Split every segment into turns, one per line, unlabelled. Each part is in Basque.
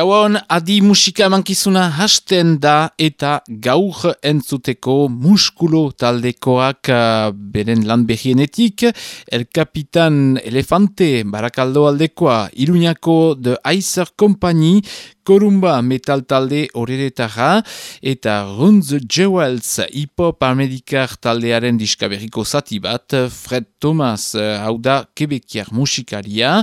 Gauan adi musika emankizuna hasten da eta gaur entzuteko muskulo taldekoak uh, beren lan behienetik. El Capitan Elefante barakaldo aldekoa Iruñako The Icer Company Korumba metal talde horeretara eta Runz Jewels hip-hop amerikar taldearen diskaberiko zati bat Fred Thomas hau da kebekiar musikaria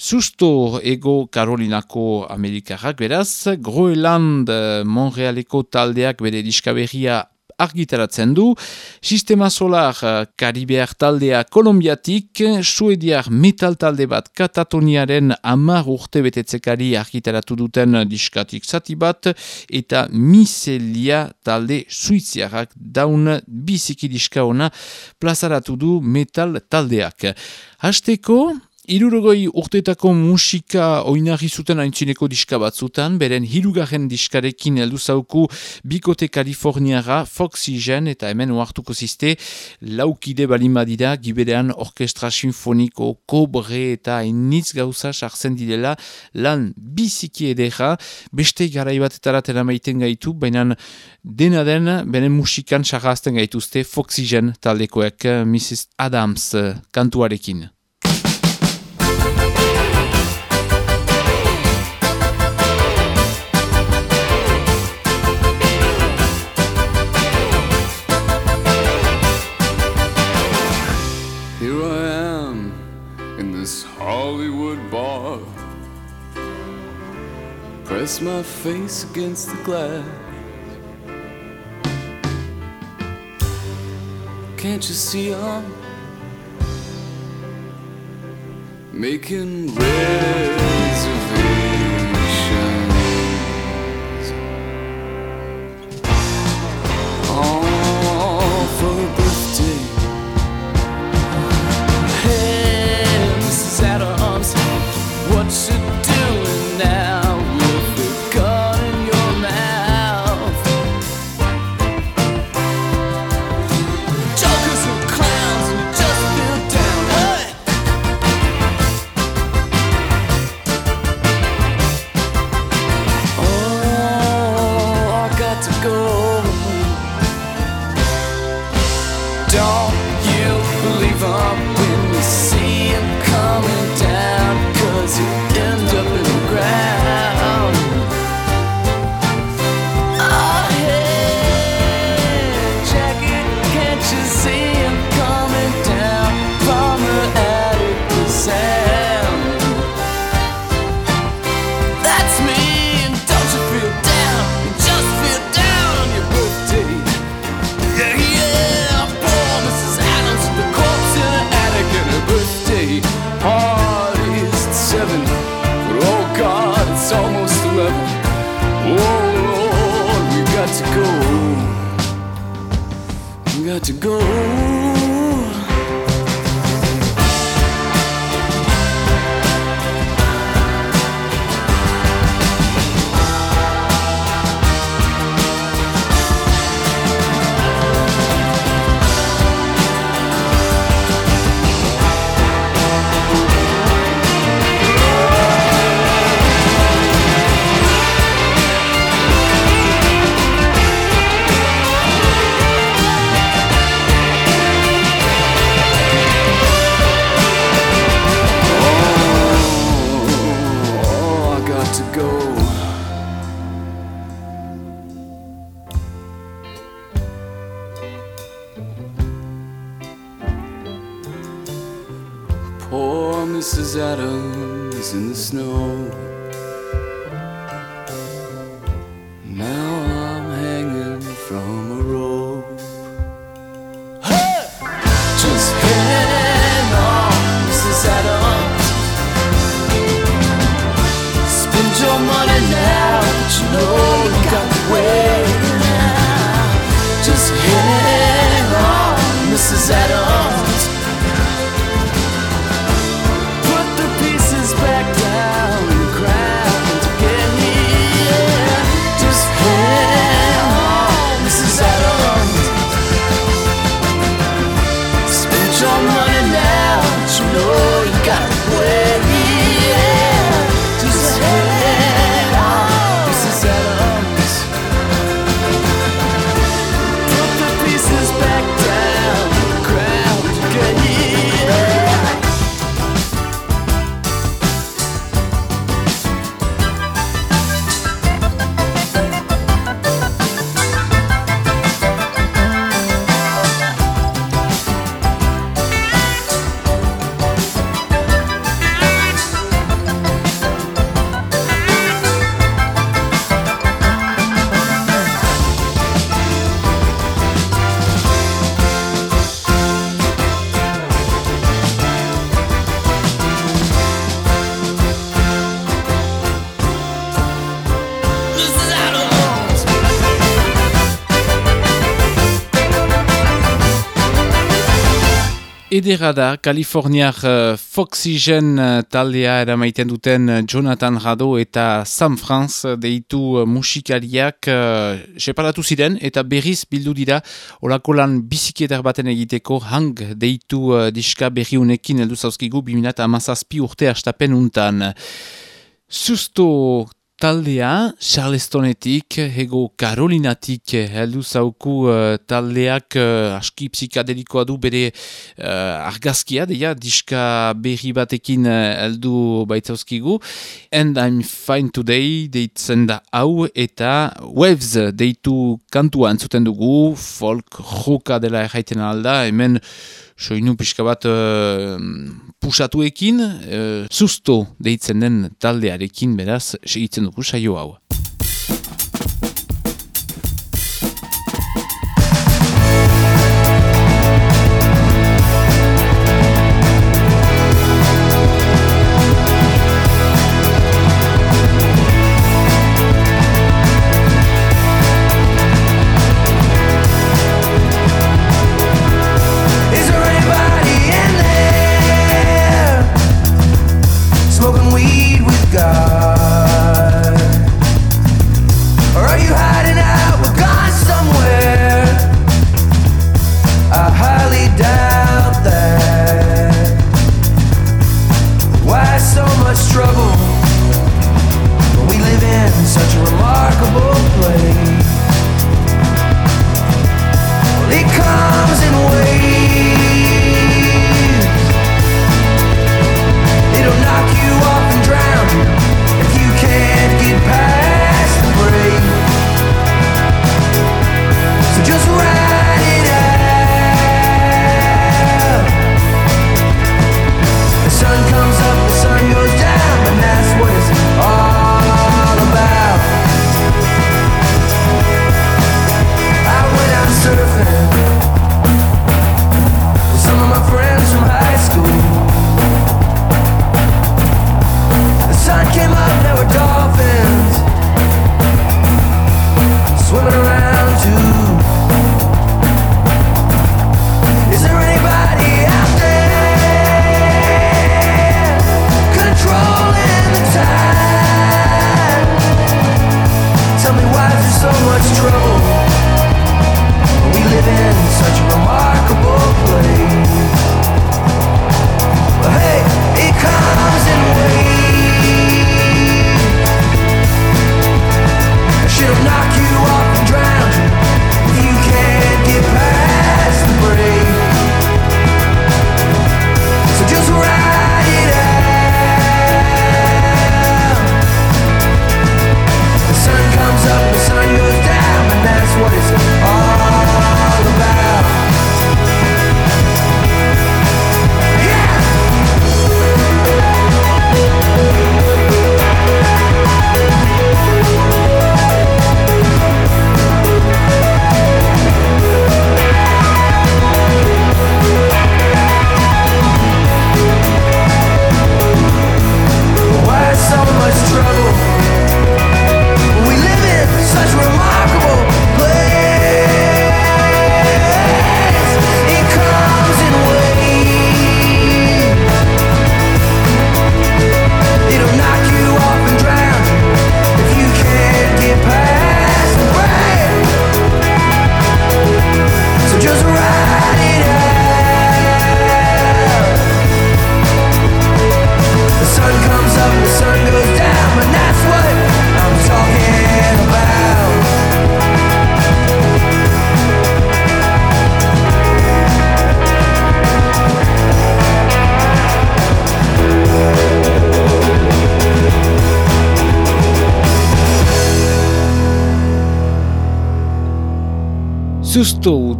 Susto ego Karolinako Amerikarrak beraz, Groenland eh, Montrealeko taldeak bere diskaberria argitaratzen du, Sistema Solar eh, Karibear taldea Kolombiatik, Suediar metal talde bat Katatoniaren amar urte betetzekari argitaratu duten diskatik zati bat, eta Miselia talde Suiziarrak daun biziki diska ona plazaratu du metal taldeak. Hasteko, Irurogoi urteetako musika oinarri zuten aintzineko diska batzutan, beren hirugarren diskarekin heldu zauku bikote Kaliforniara, Foxygen eta hemen oartuko ziste, laukide balimadira, giberean orkestra sinfoniko, kobre eta enitz gauza sartzen direla, lan biziki edera, beste garaibatetara tera maiten gaitu, baina dena den, benen musikan sarrazten gaituzte Foxygen taldekoek, Mrs. Adams kantuarekin.
My face against the glass. Can't you see I'm making reservations?
Edera da, Kaliforniar uh, Foxygen uh, taldea eramaiten duten uh, Jonathan Rado eta Sam France deitu uh, musikariak uh, separatu ziren eta berriz bildu dira olako lan bizikietar baten egiteko hang deitu uh, diska berri unekin eldu zauzkigu 2008 urte astapen untan. Susto taldea, Charlestonetik, ego Karolinatik heldu zauku uh, taldeak uh, aski psikadelikoa du bere uh, argazkia, deia, diska berri batekin heldu baitzauzkigu. And I'm fine today, deitzen da hau, eta Waves deitu kantua entzuten dugu, folk joka dela erraiten alda, hemen soinu pixka bat uh, pusatuekin, uh, susto deitzen den taldearekin, beraz, segitzen dugu saio hau.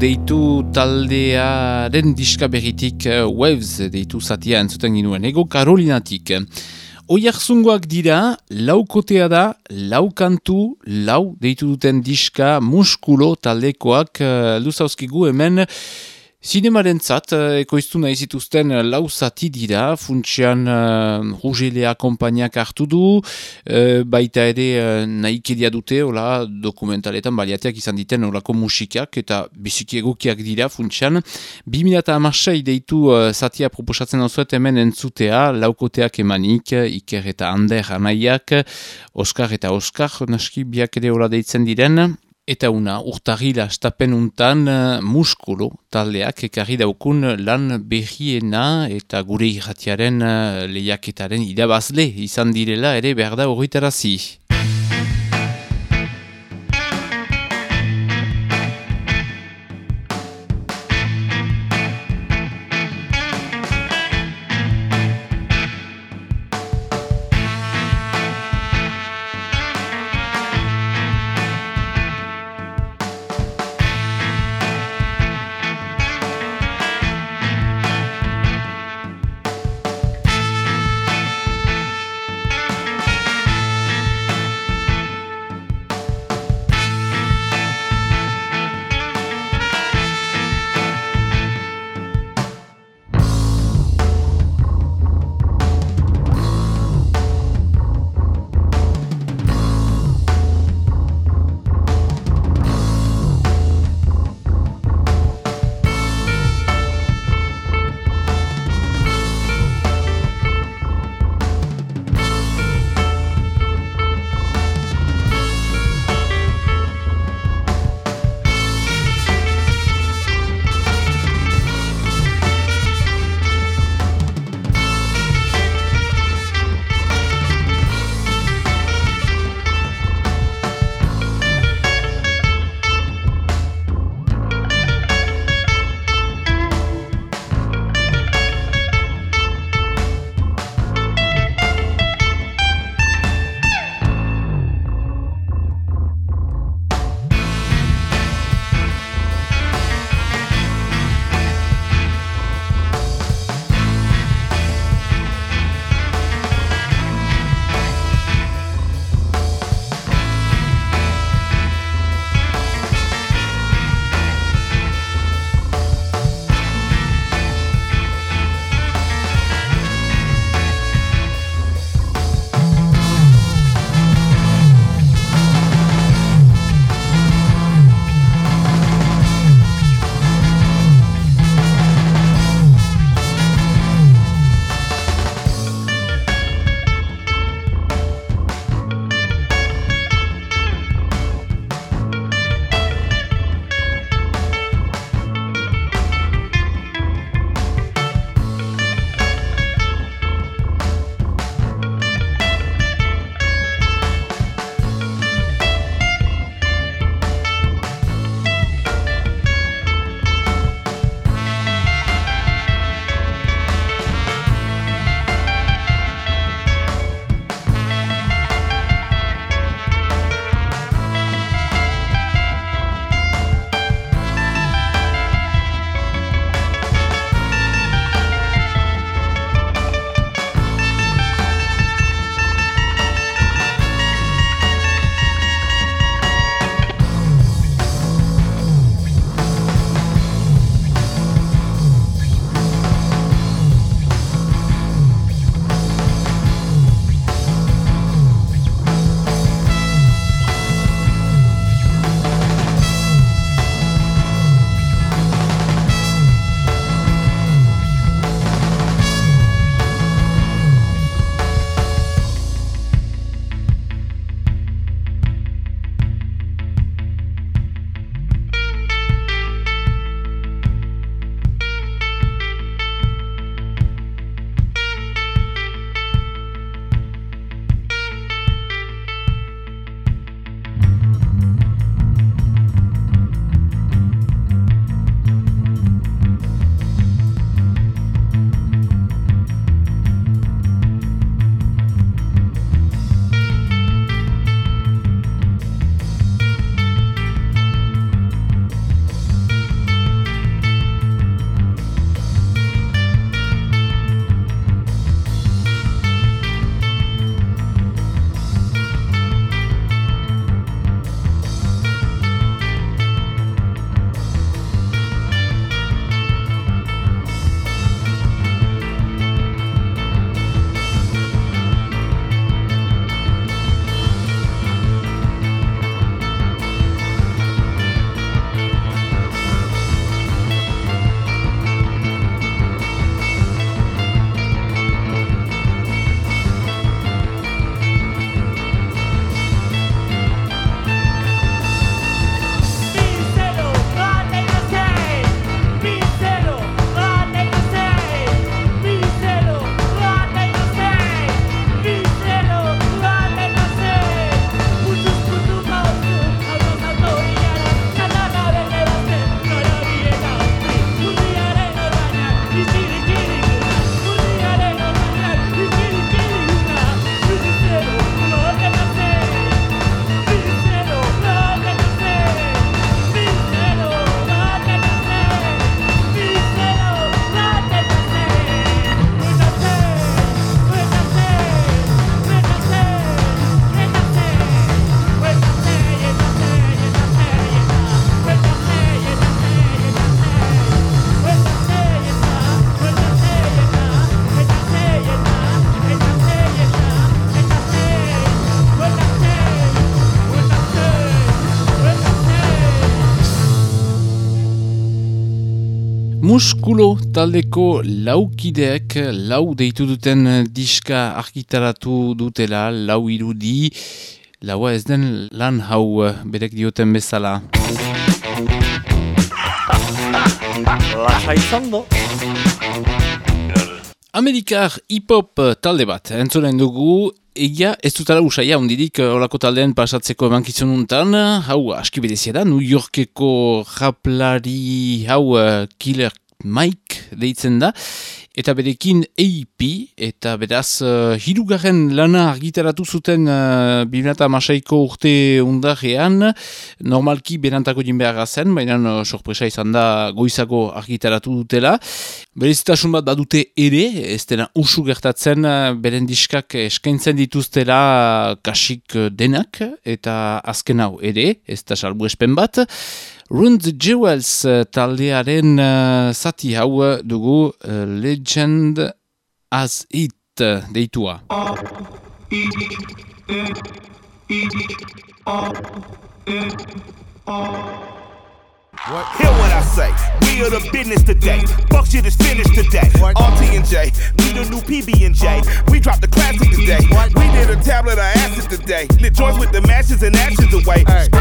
Deitu taldearen diska berritik uh, Waves deitu zatia entzuten ginuen ego Karolinatik. Oiarzungoak dira, laukotea da, lau kantu, lau deitu duten diska muskulo taldekoak uh, luzauzkigu hemen
Zinemaren zat, eh, ekoiztu nahi zituzten eh, lau zati dira, funtsian uh, Rugelea kompainak hartu du, uh, baita ere uh, nahi kedia dute, ola, dokumentaletan baliateak izan diten olako musikak, eta biziki egukiak dira funtsian. 2006 deitu uh, zatia proposatzen osuet hemen entzutea, laukoteak emanik, Iker eta Ander anaiak, Oskar eta Oskar, naski biak ere ola deitzen diren, Eta una, urtahila stapen untan uh, muskulo taldeak ekarri daukun lan behiena eta gure irratiaren uh, lehiaketaren idabazle izan direla ere behar da horretarazi. Muskulo taldeko laukideek lau deitu duten diska argitaratu dutela lau irudi. Laua ez den lan hau berek dioten bezala.
Lasa izan do.
Amerikar hip-hop talde bat, entzoren dugu, egia ez dutala usaia ondirik olako taldean pasatzeko emankizun untan, hau aski bedezia da, New Yorkeko raplari hau uh, Killer Mike deitzen da, eta berekin EIP, eta beraz uh, hirugarren lana argitaratu zuten uh, bimnata masaiko urte undarrean, normalki berantako din zen, baina uh, sorpresa izan da goizako argitaratu dutela. Berezitasun bat badute ere, ez dena usu gertatzen, uh, beren diskak eskaintzen dituztela kasik denak, eta azken hau ere, ez da salbu espen bat, Rund Jewels uh, taldearen uh, zati hau uh, dugu uh, Legend as It uh, deitua.
Hear what I say. We are the business today. Fuck shit is finished today. RT and J, we the new PB and J. We dropped the classic today. We did a tablet of acid today. Lit joints with the matches and ashes away. We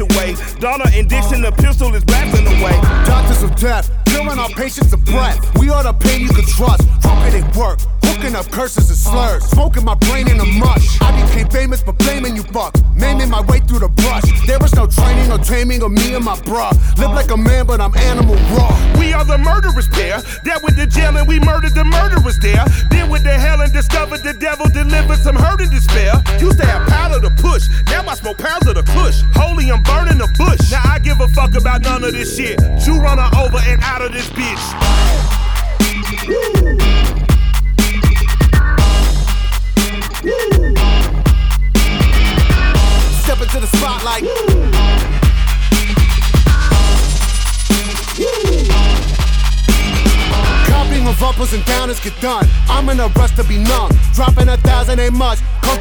away. Donna and Dixon, the pistol is blasting away.
Doctors of death, killing our patients of breath. We are the pain you can trust. Fucking it work, hooking up curses and slurs. Smoking my brain in a mush. I became famous for blaming you fuck. Maiming my way through the brush. There was no training or taming of me and my bruh. Live like a man, but I'm animal raw.
We are the murderers pair. That with the jail and we murdered the murderers there. Then with the hell and discovered the devil delivered some hurt and despair. Used to have powder to push. Now I smoke pounds of the kush. Holy, I'm burning the bush. Now I give a fuck about none of this shit. You run her over and out of this bitch.
Step like. Uppers and downers get done. I'm in a rush to be numb. Dropping a thousand ain't much.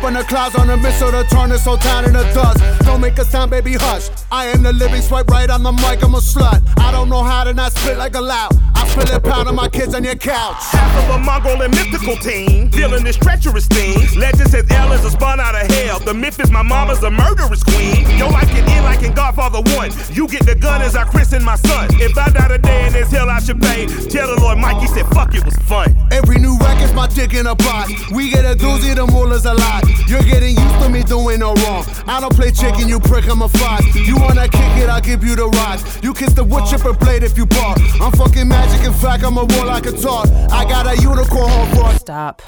From the clouds on a missile to turn this whole town into dust. Don't make a sound, baby, hush. I am the living swipe right on the mic, I'm a slut. I don't know how to not spit like a loud. I spill it pound on my kids on your couch.
Half of a Mongol and mythical team. Dealing this treacherous thing. Legend says is a spawn out of hell. The myth is my mama's a murderous queen. Yo, like it in like in Godfather 1. You get the gun as I christen my son. If I die today in this hell, I should pay. Tell the Lord Mikey said, fuck, it was fun.
Every new record's my dick in a box. We get a doozy, the mullah's a lot. You're getting used to me doing no wrong. I don't play chicken, you prick, I'm a fox. You wanna kick it, I'll give you the rocks. You kiss the wood chipper blade if you bark. I'm fucking magic, in fact, I'm a warlock of talk. I got a unicorn horn for
Stop.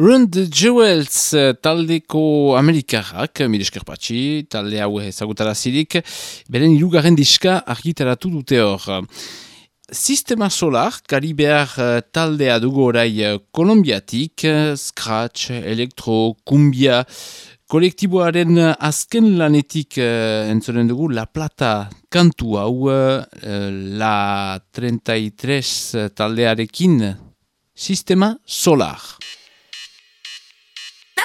Rund Jewels eh, taldeko Amerikarrak, eh, milesker patxi, talde hau ezagutarazirik, beren ilugarren diska argitaratu dute hor. Sistema Solar, Karibear eh, taldea dugu orai Kolombiatik, Scratch, Elektro, Kumbia, kolektiboaren azken lanetik entzonen dugu La Plata kantu hau La 33 taldearekin Sistema Solar.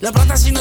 La plata si no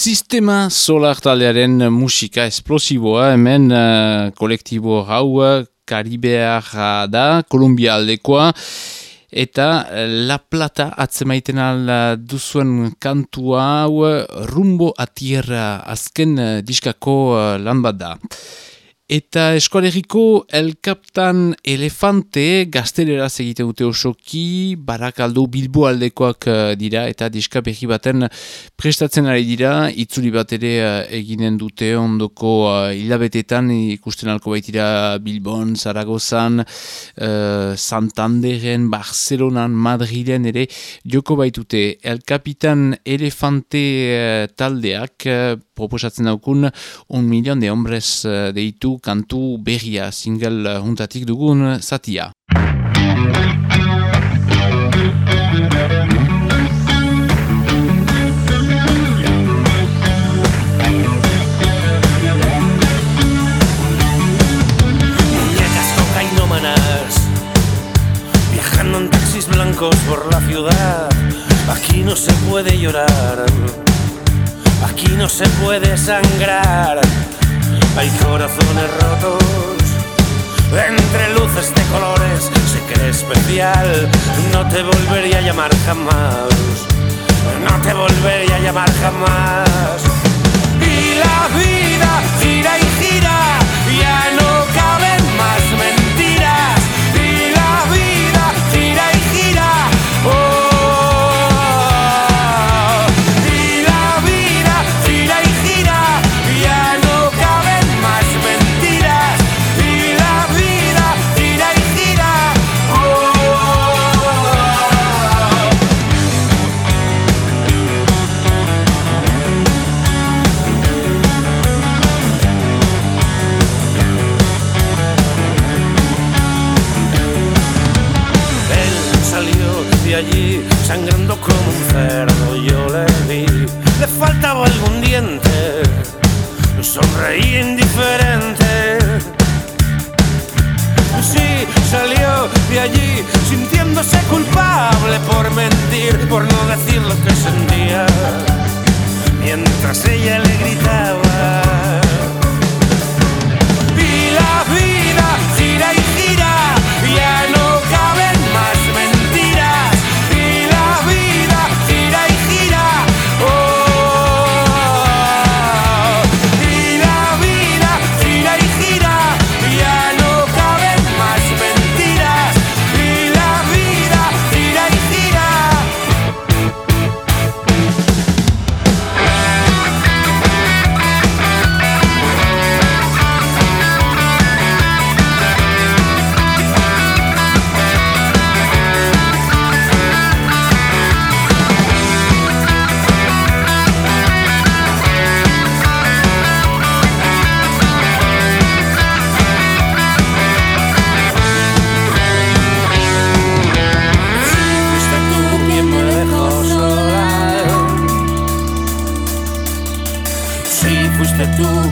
Sistema solar taldearen musika esplosiboa hemen uh, kolektibo hau eh, Karibeara da, Kolumbia aldekoa eta eh, La Plata atzemaiten al duzuen kantu hau Rumbo a Tierra azken diskako lan bat da. Eta eskualeriko elkaptan elefante gazteleraz egite dute osoki, barakaldo bilbo aldekoak eh, dira eta diska berri baten prestatzen ari dira, itzuli bat ere eh, eginen dute ondoko eh, hilabetetan ikusten alko baitira Bilbon, Zaragozan, uh, Santanderen, Barcelonan, Madrilen ere joko baitute. Elkapitan elefante uh, taldeak proposatzen daukun un milion de hombres eh, deitu kantu berria single eh, juntatik dugun zatia.
Blancos por la ciudad, aquí no se puede llorar. Aquí no se puede sangrar. Hay corazones rotos entre luces de colores, se cree especial. No te volvería a llamar jamás, no te volvería a llamar jamás. Y la vida gira y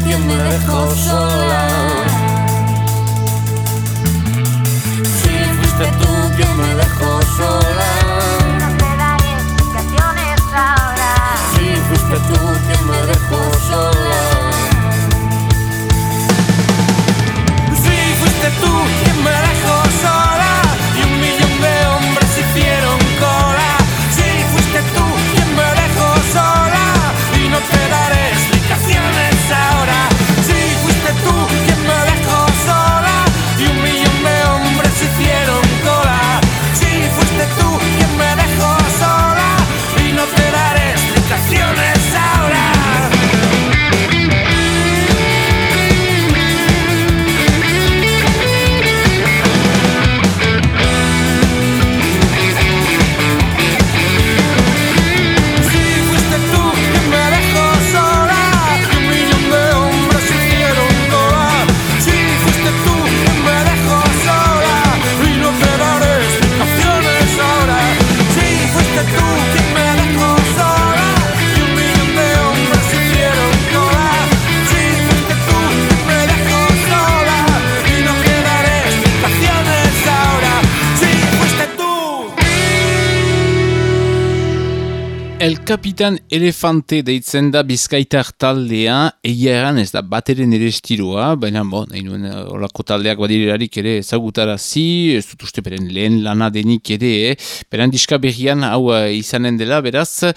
quien me dejó sola. Sí, fuiste tú quien me dejó sola. Sí, fuiste tú quien me dejó sola.
Kapitan Elefante deitzen da bizkaitar taldea, egia eran ez da bateren ere estiloa, baina bo, nahi nuen eh, olako taldeak badirerarik ere ezagutarazi, ez dut uste beren lehen lana denik ere, eh? beren diska berrian hau eh, izanen dela, beraz,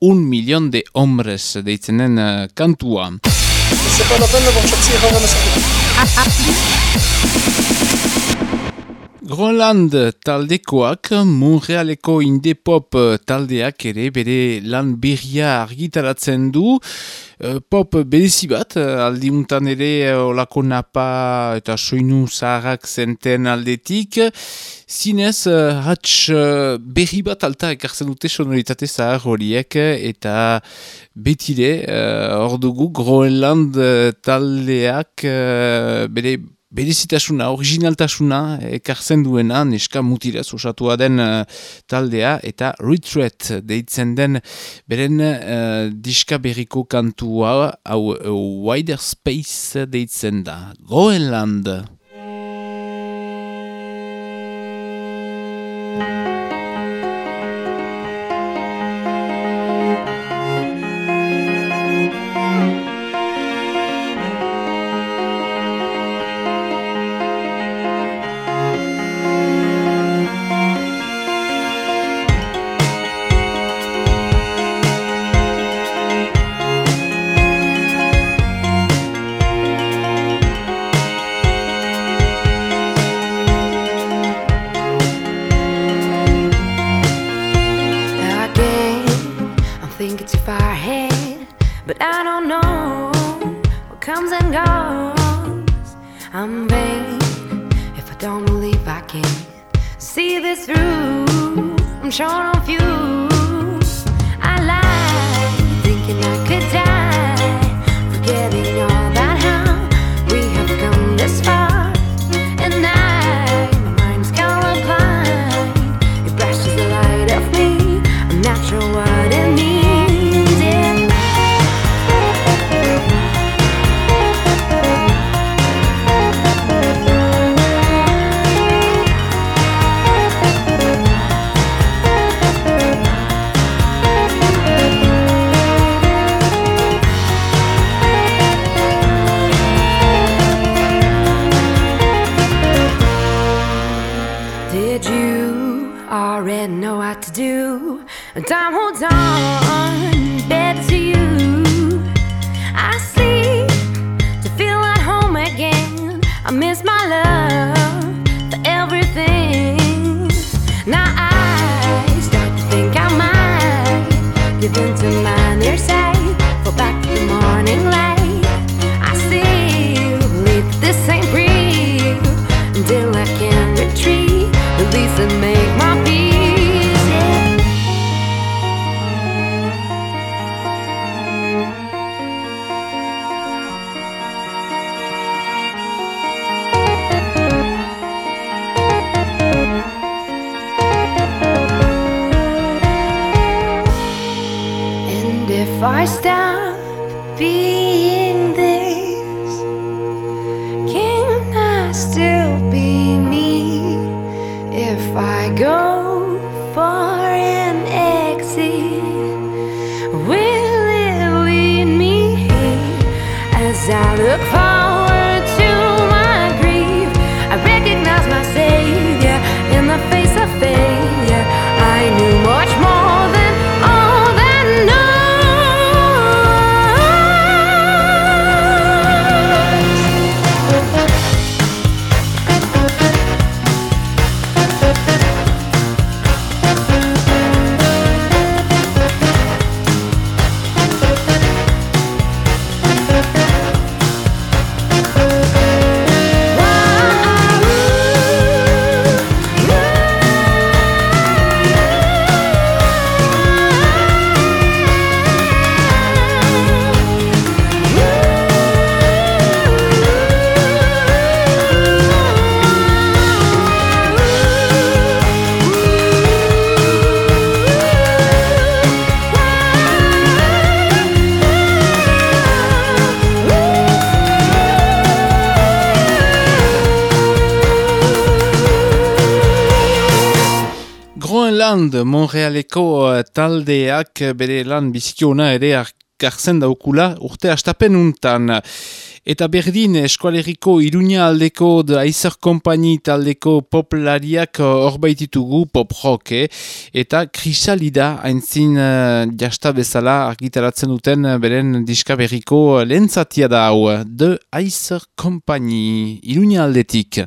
un milion de hombres deitzenen eh, kantua. Groenland taldekoak, Montrealeko indie-pop taldeak ere bere lan berria argitaratzen du. Eh, Pop berezi bat, eh, aldiuntan ere eh, olako napa eta soinu zaharrak zenten aldetik. Zinez, eh, berri bat alta ekartzen dute sonoritate zahar horiek eta betire, hor dugu Groenland eh, taldeak bere berezitasuna, originaltasuna ekartzen duena, neska mutirez osatua den eh, taldea, eta Retreat deitzen den beren uh, diska berriko kantua, hau uh, Wider Space deitzen da. Groenland! Montrealeko eh, taldeak eh, bere lan bizikiona ere gartzen daukula urte astapen untan. Eta berdin eh, eskualeriko iruña aldeko da Aizer Kompani taldeko poplariak horbaititugu pop rock, eh? eta krisalida haintzin uh, jasta bezala argitaratzen duten beren diska berriko lentzatia da hau, de Aizer Company iruña aldetik.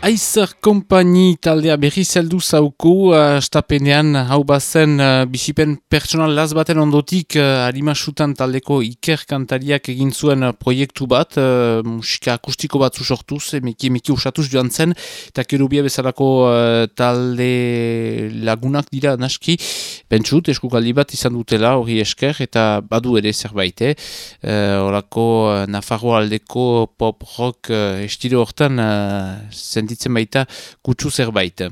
Aizer Company taldea berri zeldu zauku, uh, estapenean hau bazen uh, bisipen pertsonal laz baten ondotik uh, harimasutan taldeko iker kantariak egin zuen uh, proiektu bat, uh, musika akustiko bat sortuz, emeki emeki usatuz joan zen, eta kerubia bezalako uh, talde lagunak dira naski, pentsut, eskukaldi bat izan dutela hori esker, eta badu ere zerbait, eh? uh, orako uh, Nafarro aldeko pop rock uh, estilo hortan uh, sentitzen baita kutsu zerbait.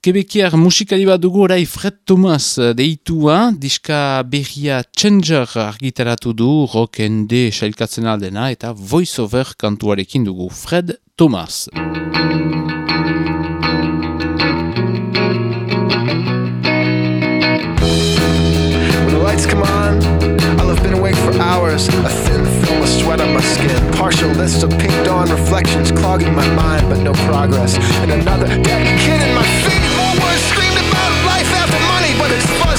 Kebekiar musikali bat dugu orai Fred Thomas deitua, diska berria Changer argitaratu du, rock ende sailkatzen aldena, eta voice-over kantuarekin dugu Fred Thomas.
When lights come on, I'll have been awake for hours. A thin of sweat on my skin. Partial list of pink dawn reflections clogging my mind, but no progress. And another dead kid in my feet. More words screamed about life after money, but it's fuzzy.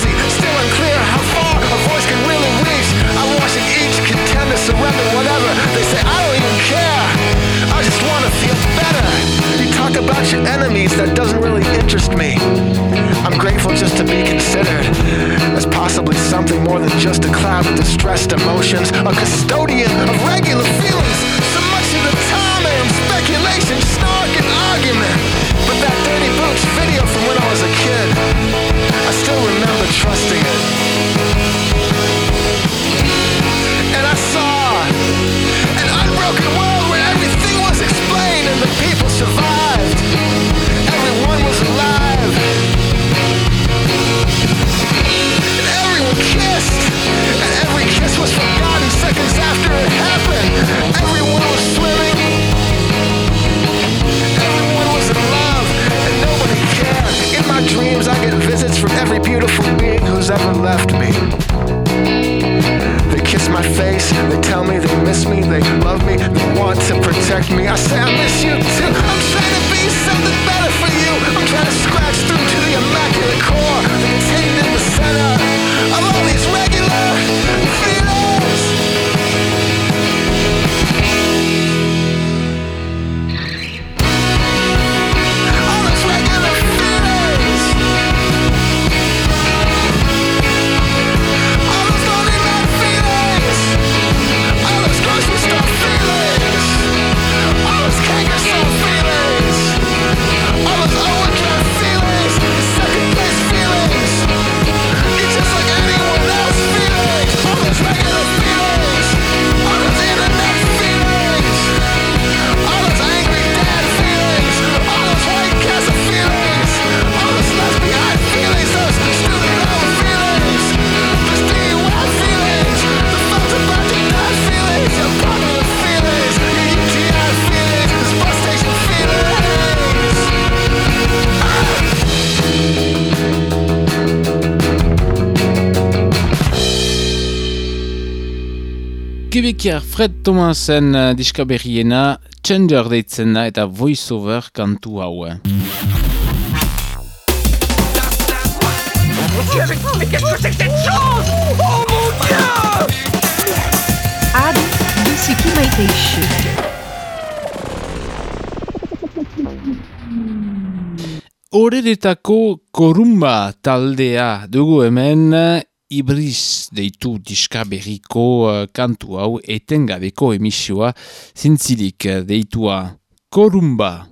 Kebekiar Fred Thomasen uh, diska berriena, Changer deitzen da eta voice-over kantu hau. eh.
Adi biziki maite isu.
Horeretako korumba taldea dugu hemen Ibris deitu diska berriko uh, kantu hau etengabeko emisioa zintzilik uh, deitua korumba.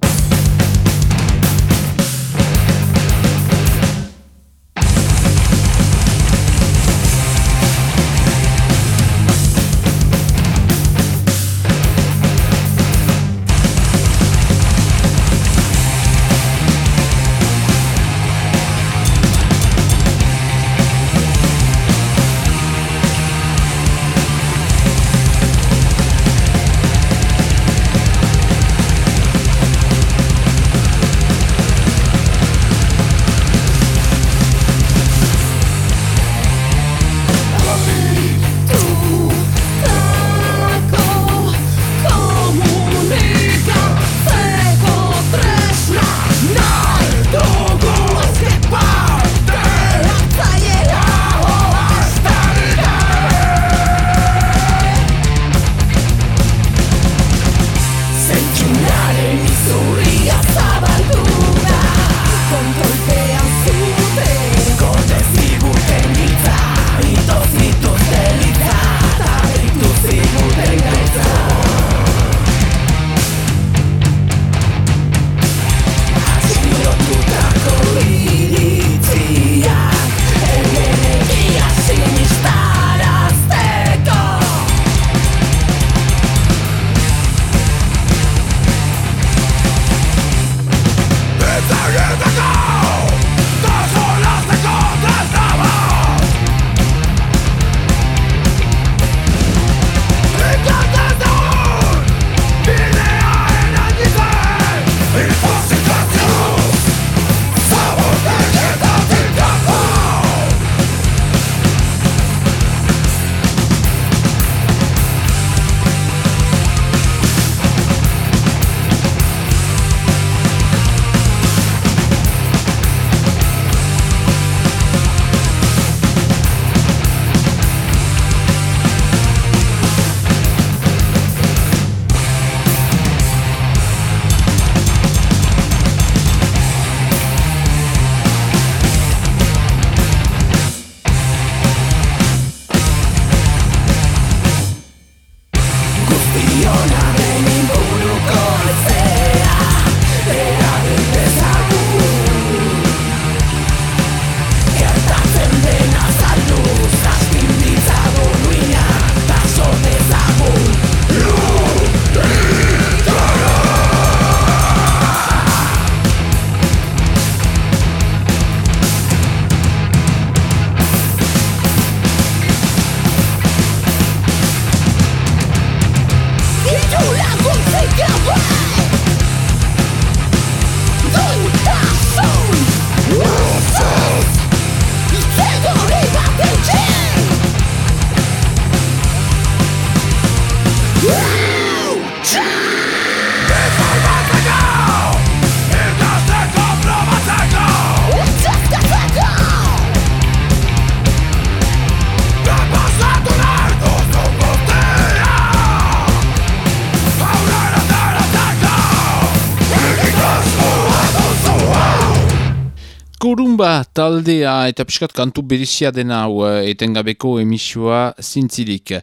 Taldea eta piskat kantu berizia dena hau eh, etengabeko emisioa zintzilik.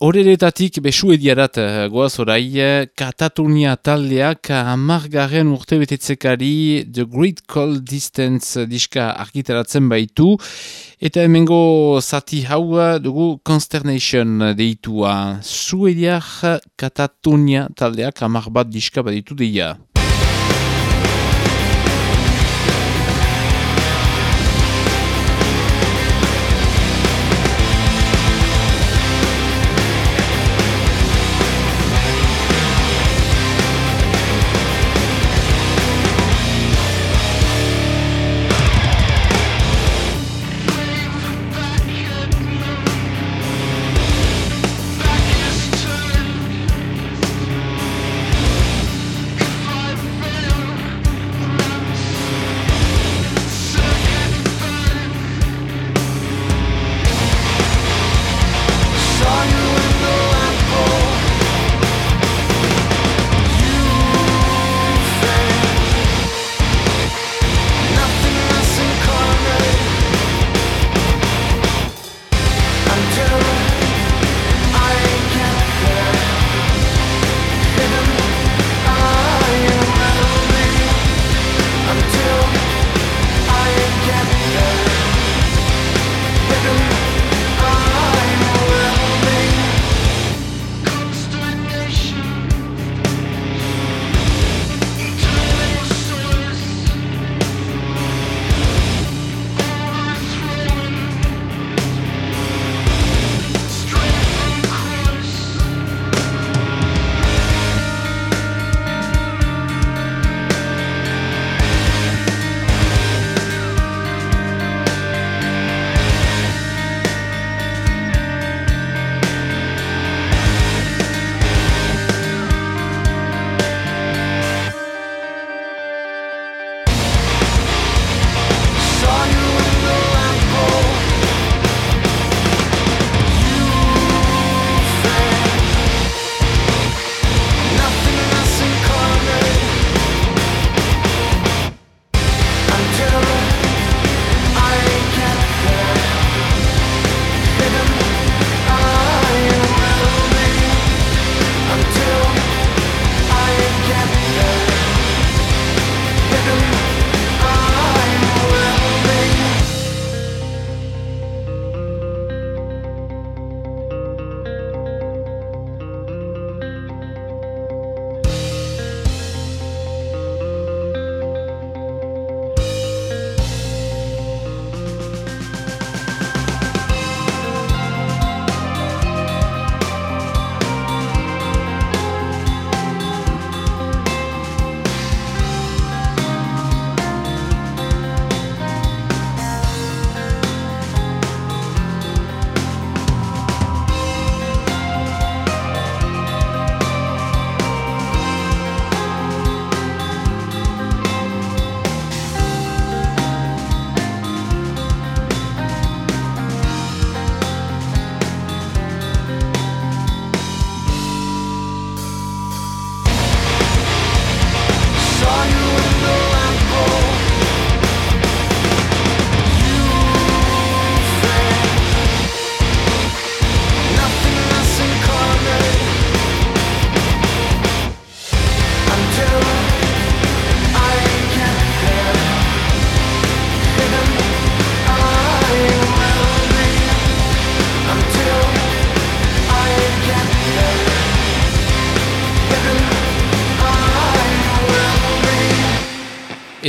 Horeretatik besu ediarat eh, goaz orai, eh, Katatunia taldeak amargaren urte betetzekari The Great Cold Distance diska argitaratzen baitu, eta hemengo zati hau dugu Consternation deitua. Suediak Katatunia taldeak amar bat diska baditu deia.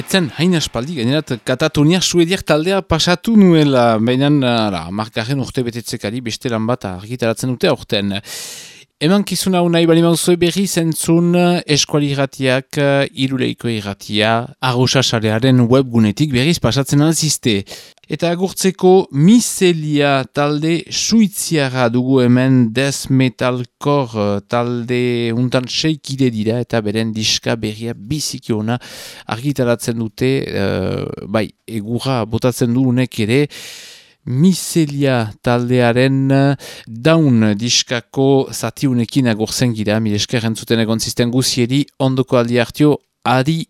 Etzen hain aspaldi, generat katatonia suediak taldea pasatu nuela, baina markaren urte betetzekari beste lan bat argitaratzen dute aurten. Eman kizuna unai bali mauzue berri zentzun eskuali irratiak, iruleiko irratia, arrosasarearen webgunetik berriz pasatzen alzizte. Eta agurtzeko miselia talde suitziara dugu hemen death metalcore eh, talde untan seikide dira eta beren diska berria bizikiona argitaratzen dute, uh, bai, egurra botatzen du unek ere, miselia taldearen daun diskako zatiunekin agurtzen gira, mi esker entzuten egon zisten guzieri, ondoko aldi hartio, adi!